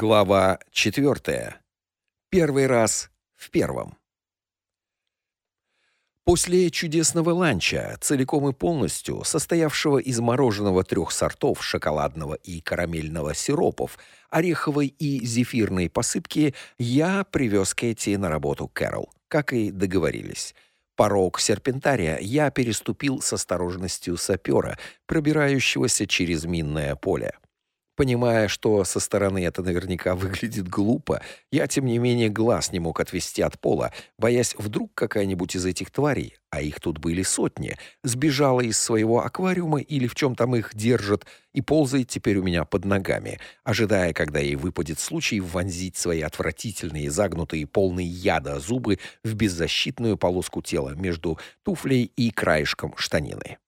Глава 4. Первый раз в первом. После чудесного ланча, целиком и полностью состоявшего из мороженого трех сортов, шоколадного и карамельного сиропов, ореховой и зефирной посыпки, я привез Кэти на работу Кэрол, как и договорились. Порог серпентария я переступил с осторожностью сапера, пробирающегося через минное поле. Понимая, что со стороны это наверняка выглядит глупо, я тем не менее глаз не мог отвести от пола, боясь вдруг какая-нибудь из этих тварей, а их тут были сотни, сбежала из своего аквариума или в чем там их держат и ползает теперь у меня под ногами, ожидая, когда ей выпадет случай вонзить свои отвратительные, загнутые, полные яда зубы в беззащитную полоску тела между туфлей и краешком штанины.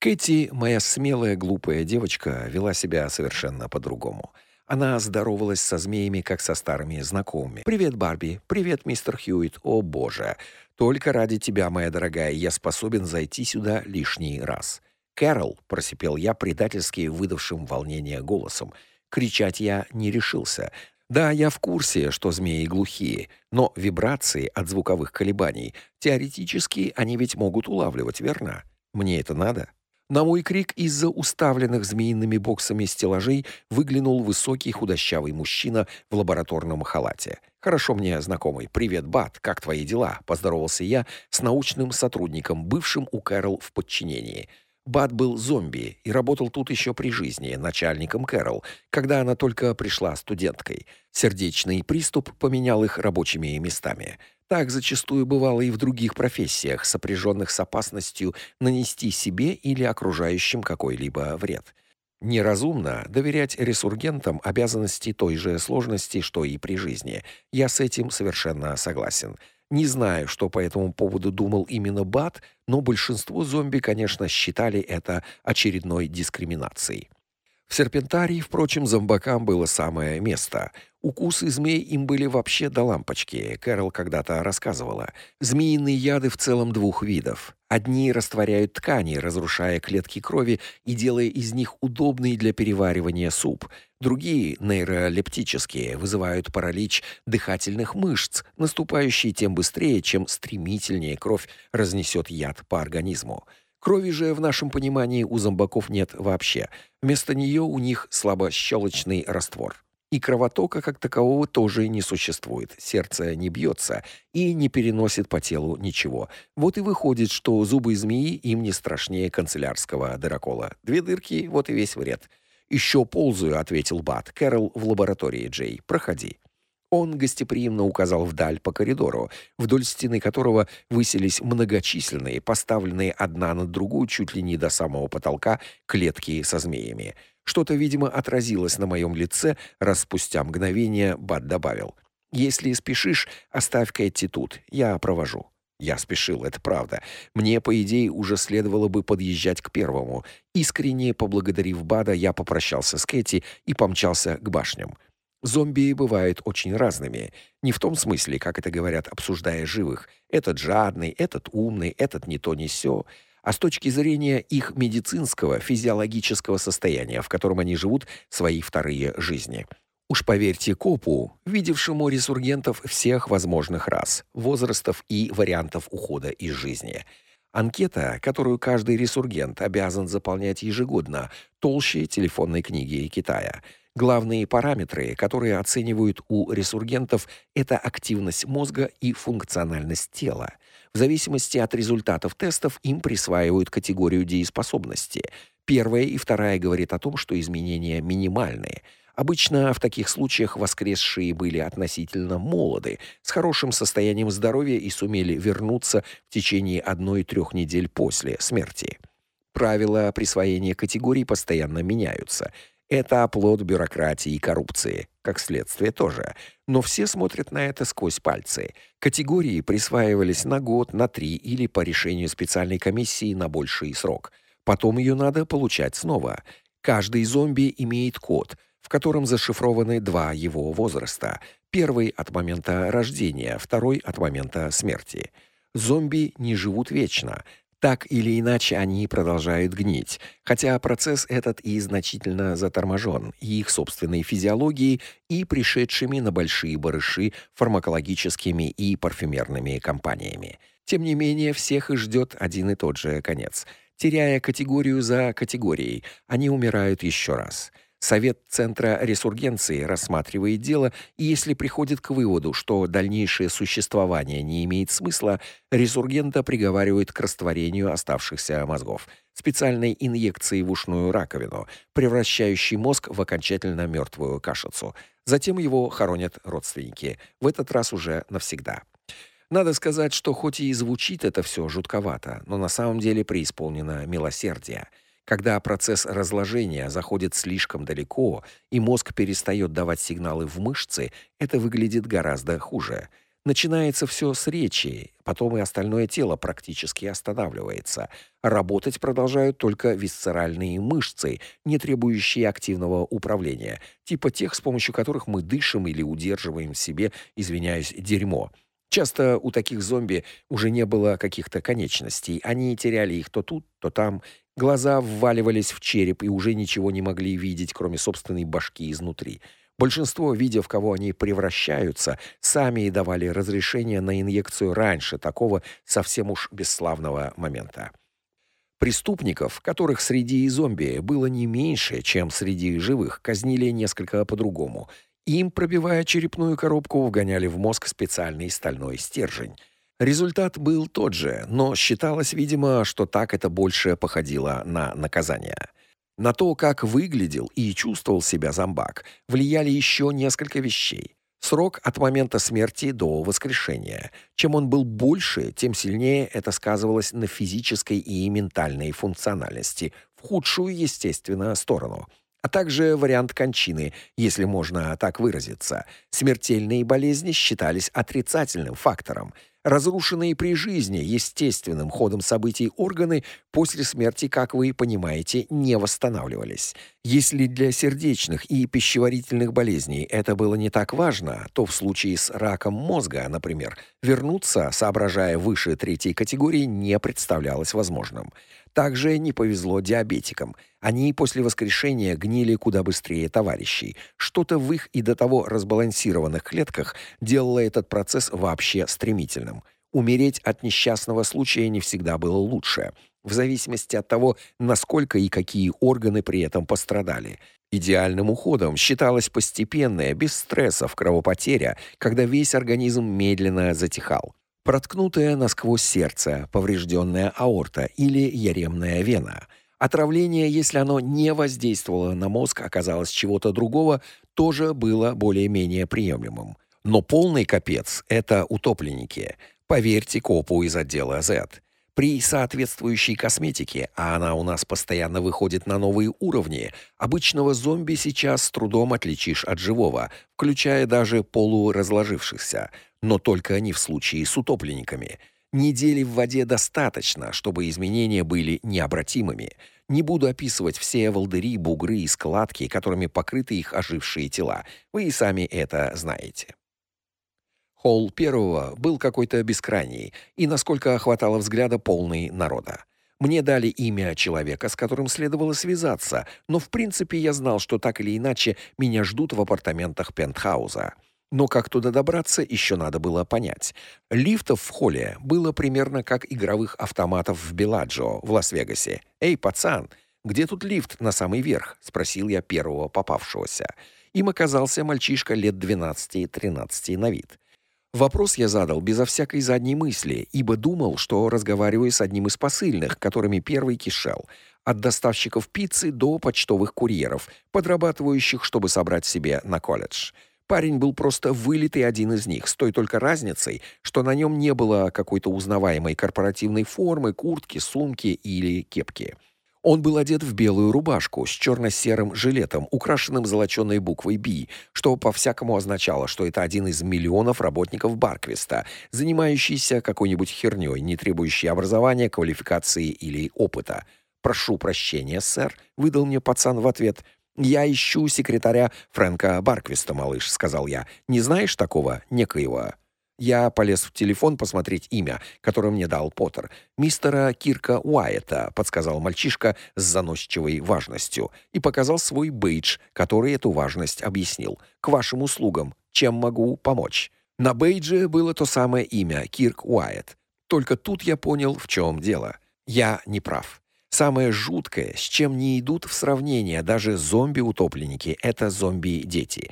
Кэти, моя смелая, глупая девочка, вела себя совершенно по-другому. Она здоровалась со змеями, как со старыми знакомыми. «Привет, Барби! Привет, мистер Хьюит! О, боже! Только ради тебя, моя дорогая, я способен зайти сюда лишний раз!» «Кэрол!» — просипел я предательски выдавшим волнение голосом. Кричать я не решился. Да, я в курсе, что змеи глухие, но вибрации от звуковых колебаний, теоретически они ведь могут улавливать, верно? Мне это надо? На мой крик из-за уставленных змеиными боксами стеллажей выглянул высокий худощавый мужчина в лабораторном халате. Хорошо мне знакомый. Привет, Бат. Как твои дела? поздоровался я с научным сотрудником, бывшим у Кэрол в подчинении. Бат был зомби и работал тут еще при жизни начальником Кэрол, когда она только пришла студенткой. Сердечный приступ поменял их рабочими местами. Так зачастую бывало и в других профессиях, сопряженных с опасностью нанести себе или окружающим какой-либо вред. Неразумно доверять ресургентам обязанности той же сложности, что и при жизни. Я с этим совершенно согласен. Не знаю, что по этому поводу думал именно Бат, но большинство зомби, конечно, считали это очередной дискриминацией. В серпентарии, впрочем, зомбакам было самое место. Укусы змей им были вообще до лампочки. Кэрол когда-то рассказывала. Змеиные яды в целом двух видов. Одни растворяют ткани, разрушая клетки крови и делая из них удобный для переваривания суп. Другие, нейролептические, вызывают паралич дыхательных мышц, наступающий тем быстрее, чем стремительнее кровь разнесет яд по организму. Крови же в нашем понимании у зомбаков нет вообще. Вместо нее у них слабощелочный раствор. И кровотока как такового тоже не существует. Сердце не бьется и не переносит по телу ничего. Вот и выходит, что зубы змеи им не страшнее канцелярского дырокола. Две дырки вот и весь вред. «Еще ползаю, ответил Бат. Кэрол в лаборатории, Джей. Проходи. Он гостеприимно указал вдаль по коридору, вдоль стены которого высились многочисленные, поставленные одна на другую чуть ли не до самого потолка, клетки со змеями. Что-то, видимо, отразилось на моем лице, раз спустя мгновение Бат добавил: "Если спешишь, оставь Кэти тут, я провожу". Я спешил, это правда. Мне, по идее, уже следовало бы подъезжать к первому. Искренне поблагодарив Бада, я попрощался с Кэти и помчался к башням. Зомби бывают очень разными. Не в том смысле, как это говорят, обсуждая живых. Этот жадный, этот умный, этот не то не сё, а с точки зрения их медицинского, физиологического состояния, в котором они живут свои вторые жизни. Уж поверьте копу, видевшему ресургентов всех возможных рас, возрастов и вариантов ухода из жизни. Анкета, которую каждый ресургент обязан заполнять ежегодно, толще телефонной книги Китая – Главные параметры, которые оценивают у ресургентов, это активность мозга и функциональность тела. В зависимости от результатов тестов им присваивают категорию дееспособности. Первая и вторая говорят о том, что изменения минимальные. Обычно в таких случаях воскресшие были относительно молоды, с хорошим состоянием здоровья и сумели вернуться в течение одной-трех недель после смерти. Правила присвоения категорий постоянно меняются. Это оплот бюрократии и коррупции, как следствие тоже. Но все смотрят на это сквозь пальцы. Категории присваивались на год, на три или по решению специальной комиссии на больший срок. Потом ее надо получать снова. Каждый зомби имеет код, в котором зашифрованы два его возраста. Первый от момента рождения, второй от момента смерти. Зомби не живут вечно. Так или иначе они продолжают гнить, хотя процесс этот и значительно заторможен их собственной физиологией, и пришедшими на большие барыши фармакологическими и парфюмерными компаниями. Тем не менее, всех и ждет один и тот же конец. Теряя категорию за категорией, они умирают еще раз. Совет Центра ресургенции рассматривает дело, и если приходит к выводу, что дальнейшее существование не имеет смысла, ресургента приговаривают к растворению оставшихся мозгов специальной инъекцией в ушную раковину, превращающей мозг в окончательно мертвую кашицу. Затем его хоронят родственники, в этот раз уже навсегда. Надо сказать, что хоть и звучит это все жутковато, но на самом деле преисполнено милосердия. Когда процесс разложения заходит слишком далеко и мозг перестает давать сигналы в мышцы, это выглядит гораздо хуже. Начинается все с речи, потом и остальное тело практически останавливается. Работать продолжают только висцеральные мышцы, не требующие активного управления, типа тех, с помощью которых мы дышим или удерживаем в себе, извиняюсь, дерьмо. Часто у таких зомби уже не было каких-то конечностей. Они теряли их то тут, то там, Глаза вваливались в череп и уже ничего не могли видеть, кроме собственной башки изнутри. Большинство, видя, в кого они превращаются, сами и давали разрешение на инъекцию раньше такого совсем уж бесславного момента. Преступников, которых среди зомби было не меньше, чем среди живых, казнили несколько по-другому. Им, пробивая черепную коробку, вгоняли в мозг специальный стальной стержень. Результат был тот же, но считалось, видимо, что так это больше походило на наказание. На то, как выглядел и чувствовал себя зомбак, влияли еще несколько вещей. Срок от момента смерти до воскрешения. Чем он был больше, тем сильнее это сказывалось на физической и ментальной функциональности, в худшую, естественно, сторону а также вариант кончины, если можно так выразиться. Смертельные болезни считались отрицательным фактором. Разрушенные при жизни естественным ходом событий органы после смерти, как вы понимаете, не восстанавливались. Если для сердечных и пищеварительных болезней это было не так важно, то в случае с раком мозга, например, вернуться, соображая выше третьей категории, не представлялось возможным. Также не повезло диабетикам. Они после воскрешения гнили куда быстрее товарищей. Что-то в их и до того разбалансированных клетках делало этот процесс вообще стремительным. Умереть от несчастного случая не всегда было лучше, в зависимости от того, насколько и какие органы при этом пострадали. Идеальным уходом считалась постепенная, без стрессов кровопотеря, когда весь организм медленно затихал проткнутое насквозь сердце, поврежденная аорта или яремная вена. Отравление, если оно не воздействовало на мозг, оказалось чего-то другого, тоже было более-менее приемлемым. Но полный капец это утопленники. Поверьте копу из отдела Z. При соответствующей косметике, а она у нас постоянно выходит на новые уровни, обычного зомби сейчас с трудом отличишь от живого, включая даже полуразложившихся но только не в случае с утопленниками. Недели в воде достаточно, чтобы изменения были необратимыми. Не буду описывать все волдыри, бугры и складки, которыми покрыты их ожившие тела. Вы и сами это знаете. Холл первого был какой-то бескрайний и, насколько хватало взгляда, полный народа. Мне дали имя человека, с которым следовало связаться, но в принципе я знал, что так или иначе меня ждут в апартаментах пентхауза. Но как туда добраться, еще надо было понять. Лифтов в холле было примерно как игровых автоматов в Беладжио в Лас-Вегасе. "Эй, пацан, где тут лифт на самый верх?" спросил я первого попавшегося. Им оказался мальчишка лет 12-13 на вид. Вопрос я задал безо всякой задней мысли, ибо думал, что разговариваю с одним из посыльных, которыми первый кишел, от доставщиков пиццы до почтовых курьеров, подрабатывающих, чтобы собрать себе на колледж. Парень был просто вылитый один из них, с той только разницей, что на нем не было какой-то узнаваемой корпоративной формы, куртки, сумки или кепки. Он был одет в белую рубашку с черно серым жилетом, украшенным золоченой буквой B, что по-всякому означало, что это один из миллионов работников Барквиста, занимающийся какой-нибудь хернёй, не требующей образования, квалификации или опыта. «Прошу прощения, сэр», — выдал мне пацан в ответ — «Я ищу секретаря Фрэнка Барквиста, малыш», — сказал я. «Не знаешь такого некоего?» Я полез в телефон посмотреть имя, которое мне дал Поттер. Мистера Кирка Уайта, подсказал мальчишка с заносчивой важностью и показал свой бейдж, который эту важность объяснил. К вашим услугам. Чем могу помочь? На бейдже было то самое имя Кирк Уайт. Только тут я понял, в чем дело. Я не прав. Самое жуткое, с чем не идут в сравнение даже зомби-утопленники это зомби-дети.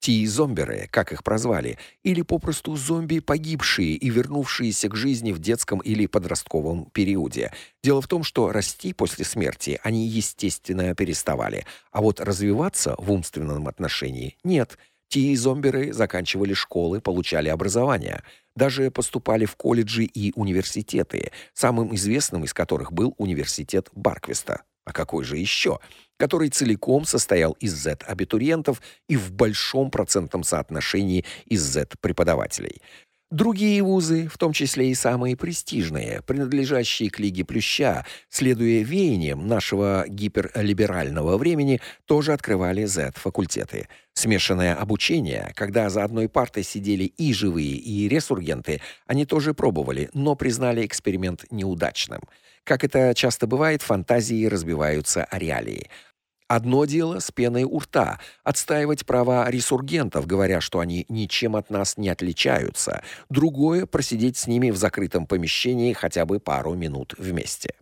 Ти-зомберы, как их прозвали, или попросту зомби погибшие и вернувшиеся к жизни в детском или подростковом периоде. Дело в том, что расти после смерти они естественно переставали, а вот развиваться в умственном отношении нет. Ти-зомберы заканчивали школы, получали образование, даже поступали в колледжи и университеты, самым известным из которых был университет Барквиста. А какой же еще? который целиком состоял из Z-абитуриентов и в большом процентном соотношении из Z-преподавателей. Другие вузы, в том числе и самые престижные, принадлежащие к Лиге Плюща, следуя веяниям нашего гиперлиберального времени, тоже открывали Z-факультеты. Смешанное обучение, когда за одной партой сидели и живые, и ресургенты, они тоже пробовали, но признали эксперимент неудачным. Как это часто бывает, фантазии разбиваются о реалии. Одно дело с пеной у рта отстаивать права ресургентов, говоря, что они ничем от нас не отличаются. Другое просидеть с ними в закрытом помещении хотя бы пару минут вместе.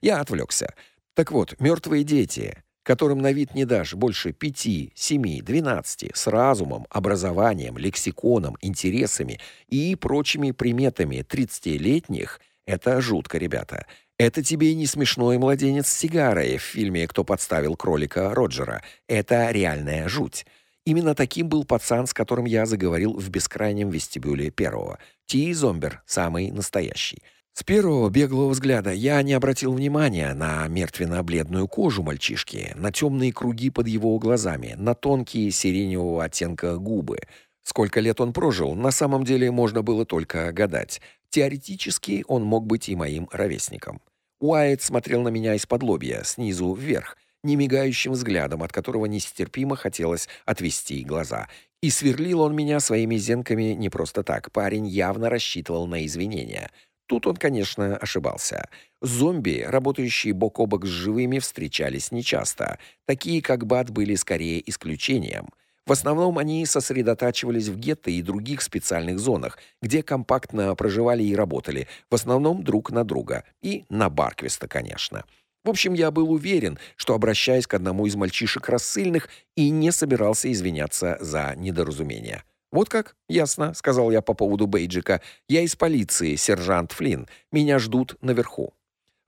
Я отвлекся. Так вот, мертвые дети, которым на вид не дашь больше пяти, семи, двенадцати, с разумом, образованием, лексиконом, интересами и прочими приметами тридцатилетних это жутко, ребята. Это тебе не смешной младенец с сигарой в фильме Кто подставил кролика Роджера. Это реальная жуть. Именно таким был пацан, с которым я заговорил в бескрайнем вестибюле первого. Ти Зомбер, самый настоящий. С первого беглого взгляда я не обратил внимания на мертвенно-бледную кожу мальчишки, на темные круги под его глазами, на тонкие сиреневого оттенка губы. Сколько лет он прожил, на самом деле можно было только гадать. Теоретически он мог быть и моим ровесником. Уайт смотрел на меня из-под лобья, снизу вверх, немигающим взглядом, от которого нестерпимо хотелось отвести глаза. И сверлил он меня своими зенками не просто так. Парень явно рассчитывал на извинения. Тут он, конечно, ошибался. Зомби, работающие бок о бок с живыми, встречались нечасто. Такие, как Бат, были скорее исключением. В основном они сосредотачивались в гетто и других специальных зонах, где компактно проживали и работали, в основном друг на друга и на Барквиста, конечно. В общем, я был уверен, что обращаюсь к одному из мальчишек рассыльных и не собирался извиняться за недоразумение. Вот как? Ясно, сказал я по поводу бейджика. Я из полиции, сержант Флинн. Меня ждут наверху.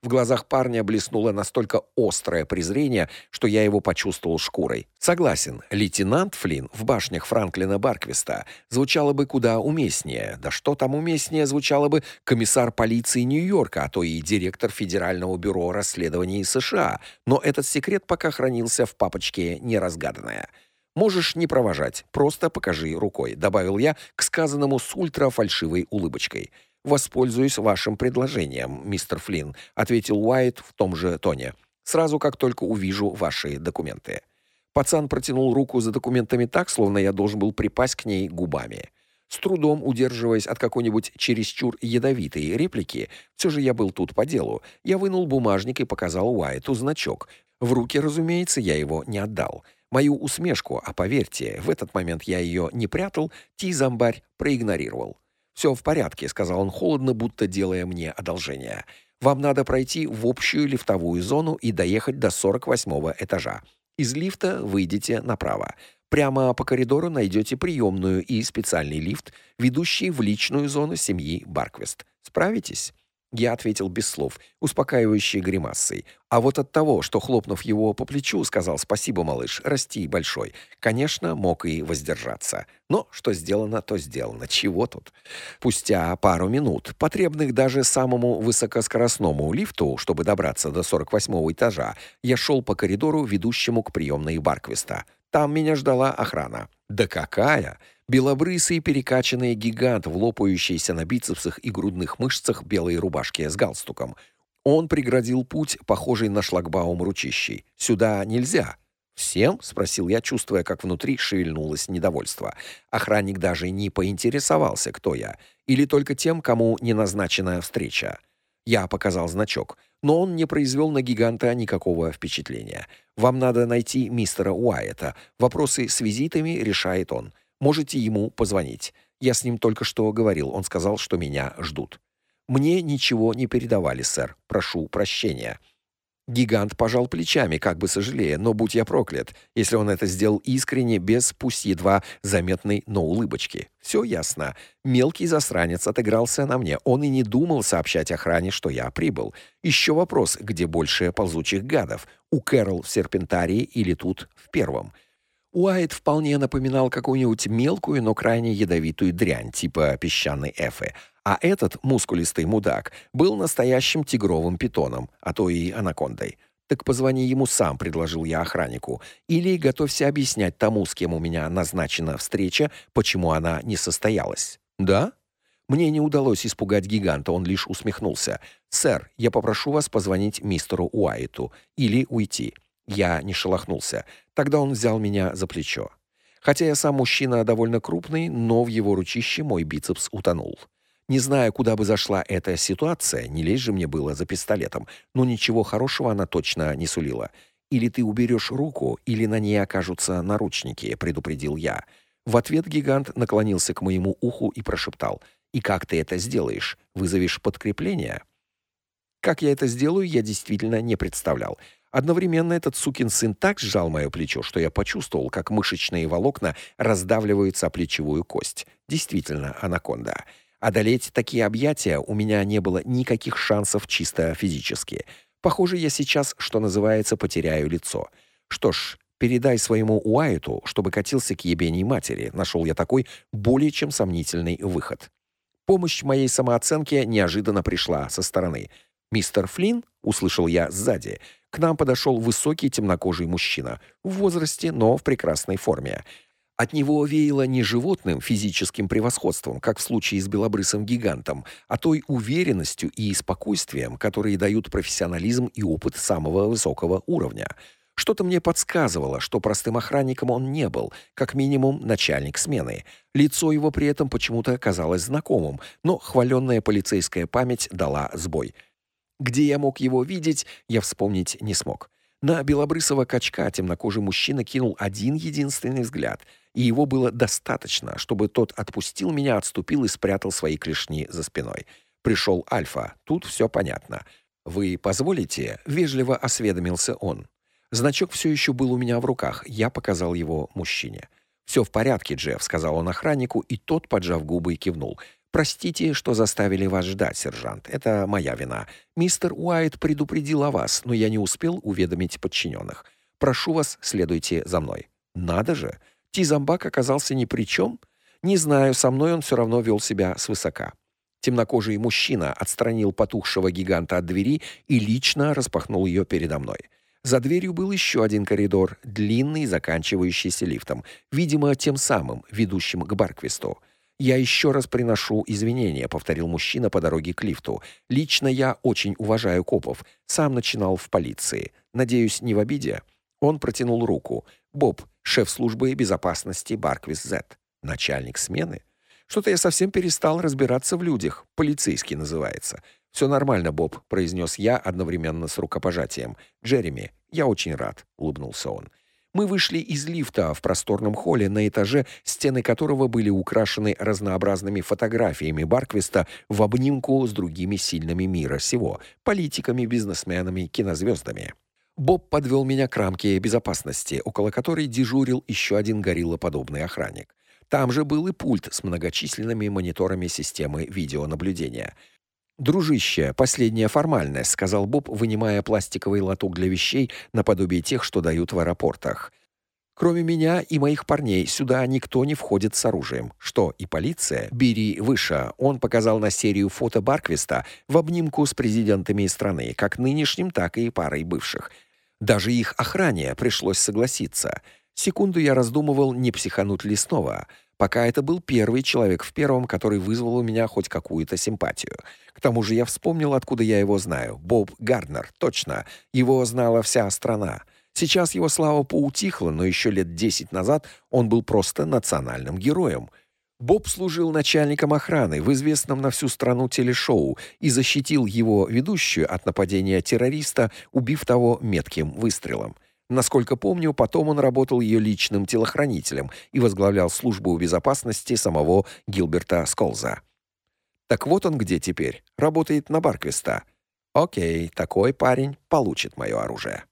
В глазах парня блеснуло настолько острое презрение, что я его почувствовал шкурой. Согласен, лейтенант Флинн в башнях Франклина Барквиста звучало бы куда уместнее. Да что там уместнее звучало бы комиссар полиции Нью-Йорка, а то и директор Федерального бюро расследований США. Но этот секрет пока хранился в папочке неразгаданная. Можешь не провожать, просто покажи рукой, добавил я к сказанному с ультрафальшивой улыбочкой воспользуюсь вашим предложением, мистер Флинн, ответил Уайт в том же тоне. Сразу как только увижу ваши документы. Пацан протянул руку за документами так, словно я должен был припасть к ней губами. С трудом удерживаясь от какой-нибудь чересчур ядовитой реплики, все же я был тут по делу. Я вынул бумажник и показал Уайту значок. В руки, разумеется, я его не отдал. Мою усмешку, а поверьте, в этот момент я ее не прятал, Ти-зомбарь проигнорировал. «Все в порядке», — сказал он холодно, будто делая мне одолжение. «Вам надо пройти в общую лифтовую зону и доехать до 48-го этажа. Из лифта выйдете направо. Прямо по коридору найдете приемную и специальный лифт, ведущий в личную зону семьи Барквест. Справитесь?» Я ответил без слов, успокаивающей гримасой. А вот от того, что хлопнув его по плечу, сказал: "Спасибо, малыш, расти большой", конечно, мог и воздержаться. Но что сделано, то сделано. Чего тут? Спустя пару минут, потребных даже самому высокоскоростному лифту, чтобы добраться до 48-го этажа, я шел по коридору, ведущему к приемной Барквиста. Там меня ждала охрана. Да какая! Белобрысый перекачанный гигант в лопающейся на бицепсах и грудных мышцах белой рубашке с галстуком. Он преградил путь, похожий на шлагбаум ручищей. Сюда нельзя. Всем, спросил я, чувствуя, как внутри шевельнулось недовольство. Охранник даже не поинтересовался, кто я, или только тем, кому не назначена встреча. Я показал значок, но он не произвел на гиганта никакого впечатления. Вам надо найти мистера Уайта. Вопросы с визитами решает он. Можете ему позвонить. Я с ним только что говорил. Он сказал, что меня ждут. Мне ничего не передавали, сэр. Прошу прощения. Гигант пожал плечами, как бы сожалея, но будь я проклят, если он это сделал искренне, без пусть едва заметной, но улыбочки. Все ясно. Мелкий засранец отыгрался на мне. Он и не думал сообщать охране, что я прибыл. Еще вопрос, где больше ползучих гадов: у Кэрол в Серпентарии или тут в Первом? Уайт вполне напоминал какую-нибудь мелкую, но крайне ядовитую дрянь типа песчаной эфы, а этот мускулистый мудак был настоящим тигровым питоном, а то и анакондой. Так позвони ему сам, предложил я охраннику, или готовься объяснять тому, с кем у меня назначена встреча, почему она не состоялась. Да? Мне не удалось испугать гиганта, он лишь усмехнулся. Сэр, я попрошу вас позвонить мистеру Уайту или уйти. Я не шелохнулся. Тогда он взял меня за плечо. Хотя я сам мужчина довольно крупный, но в его ручище мой бицепс утонул. Не знаю, куда бы зашла эта ситуация, не лезь же мне было за пистолетом, но ничего хорошего она точно не сулила. Или ты уберешь руку, или на ней окажутся наручники, предупредил я. В ответ гигант наклонился к моему уху и прошептал: "И как ты это сделаешь? Вызовешь подкрепление?" Как я это сделаю, я действительно не представлял. Одновременно этот сукин сын так сжал мое плечо, что я почувствовал, как мышечные волокна раздавливаются о плечевую кость. Действительно, анаконда. Одолеть такие объятия у меня не было никаких шансов чисто физически. Похоже, я сейчас, что называется, потеряю лицо. Что ж, передай своему Уайту, чтобы катился к ебеней матери. Нашел я такой более чем сомнительный выход. Помощь моей самооценке неожиданно пришла со стороны. Мистер Флинн, услышал я сзади. К нам подошел высокий темнокожий мужчина, в возрасте, но в прекрасной форме. От него веяло не животным физическим превосходством, как в случае с белобрысым гигантом, а той уверенностью и спокойствием, которые дают профессионализм и опыт самого высокого уровня. Что-то мне подсказывало, что простым охранником он не был, как минимум начальник смены. Лицо его при этом почему-то казалось знакомым, но хваленная полицейская память дала сбой. Где я мог его видеть, я вспомнить не смог. На белобрысого качка темнокожий мужчина кинул один единственный взгляд, и его было достаточно, чтобы тот отпустил меня, отступил и спрятал свои клешни за спиной. Пришел Альфа. Тут все понятно. Вы позволите? вежливо осведомился он. Значок все еще был у меня в руках. Я показал его мужчине. «Все в порядке, Джефф, сказал он охраннику, и тот, поджав губы, кивнул. Простите, что заставили вас ждать, сержант. Это моя вина. Мистер Уайт предупредил о вас, но я не успел уведомить подчиненных. Прошу вас, следуйте за мной. Надо же, Тизамбак оказался ни при чем. Не знаю, со мной он все равно вел себя свысока. Темнокожий мужчина отстранил потухшего гиганта от двери и лично распахнул ее передо мной. За дверью был еще один коридор, длинный, заканчивающийся лифтом, видимо, тем самым, ведущим к Барквисту. Я еще раз приношу извинения, повторил мужчина по дороге к лифту. Лично я очень уважаю копов. Сам начинал в полиции. Надеюсь, не в обиде. Он протянул руку. Боб, шеф службы безопасности Барквис Z, начальник смены. Что-то я совсем перестал разбираться в людях. Полицейский называется. Все нормально, Боб, произнес я одновременно с рукопожатием. Джереми, я очень рад, улыбнулся он. Мы вышли из лифта в просторном холле на этаже, стены которого были украшены разнообразными фотографиями Барквиста в обнимку с другими сильными мира сего, политиками, бизнесменами, кинозвездами. Боб подвел меня к рамке безопасности, около которой дежурил еще один гориллоподобный охранник. Там же был и пульт с многочисленными мониторами системы видеонаблюдения — Дружище, последняя формальность, сказал Боб, вынимая пластиковый лоток для вещей наподобие тех, что дают в аэропортах. Кроме меня и моих парней, сюда никто не входит с оружием. Что, и полиция? Бери выше. Он показал на серию фото Барквиста в обнимку с президентами страны, как нынешним, так и парой бывших. Даже их охране пришлось согласиться. Секунду я раздумывал, не психануть ли снова. Пока это был первый человек в первом, который вызвал у меня хоть какую-то симпатию. К тому же я вспомнил, откуда я его знаю. Боб Гарднер, точно. Его знала вся страна. Сейчас его слава поутихла, но еще лет десять назад он был просто национальным героем. Боб служил начальником охраны в известном на всю страну телешоу и защитил его ведущую от нападения террориста, убив того метким выстрелом. Насколько помню, потом он работал ее личным телохранителем и возглавлял службу безопасности самого Гилберта Сколза. Так вот он где теперь. Работает на Барквиста. О'кей, такой парень получит мое оружие.